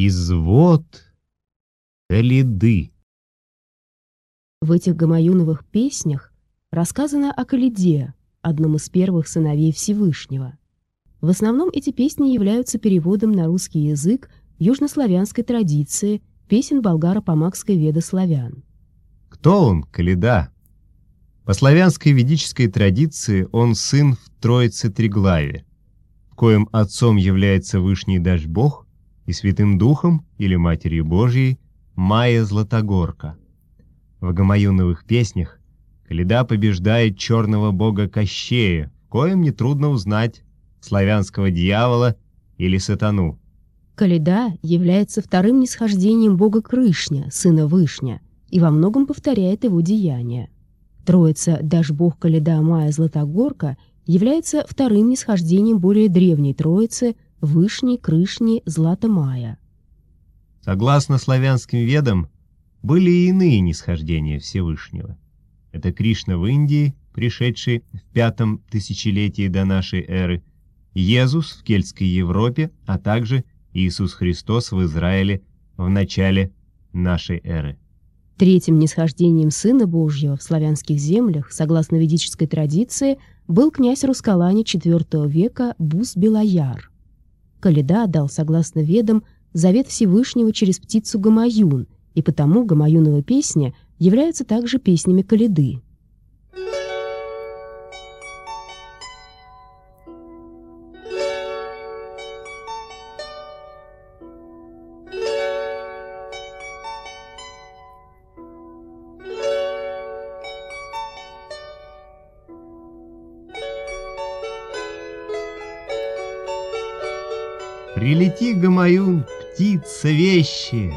Извод Калиды. В этих гамаюновых песнях рассказано о Калиде, одном из первых сыновей Всевышнего. В основном эти песни являются переводом на русский язык южнославянской традиции песен болгаро-помакской веды славян. Кто он, Калида? По славянской ведической традиции он сын в Троице Триглаве, в коем отцом является Вышний Дашь Бог, и Святым Духом или Матерью Божьей Майя Златогорка. В гамаюновых песнях Каледа побеждает черного бога Кощея, в коем нетрудно узнать славянского дьявола или сатану. Каледа является вторым нисхождением бога Крышня, сына Вышня, и во многом повторяет его деяния. Троица Дашбог Каледа Майя Златогорка является вторым нисхождением более древней троицы – Вышний, Крышний, Злата-Мая. Согласно славянским ведам, были и иные нисхождения Всевышнего. Это Кришна в Индии, пришедший в пятом тысячелетии до нашей эры, Иисус в кельтской Европе, а также Иисус Христос в Израиле в начале нашей эры. Третьим нисхождением Сына Божьего в славянских землях, согласно ведической традиции, был князь Рускалани IV века Бус-Белояр. Каледа дал, согласно ведам, завет Всевышнего через птицу Гамаюн, и потому Гамаюнова песня является также песнями Каледы. Прилети, Гамаюн, птица вещая,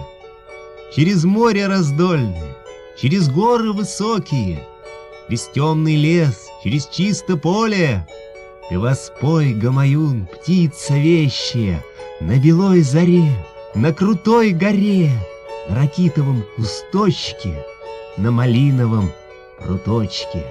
Через море раздольное, через горы высокие, Через темный лес, через чисто поле. Ты воспой, Гамаюн, птица вещая, На белой заре, на крутой горе, На ракитовом кусточке, На малиновом пруточке.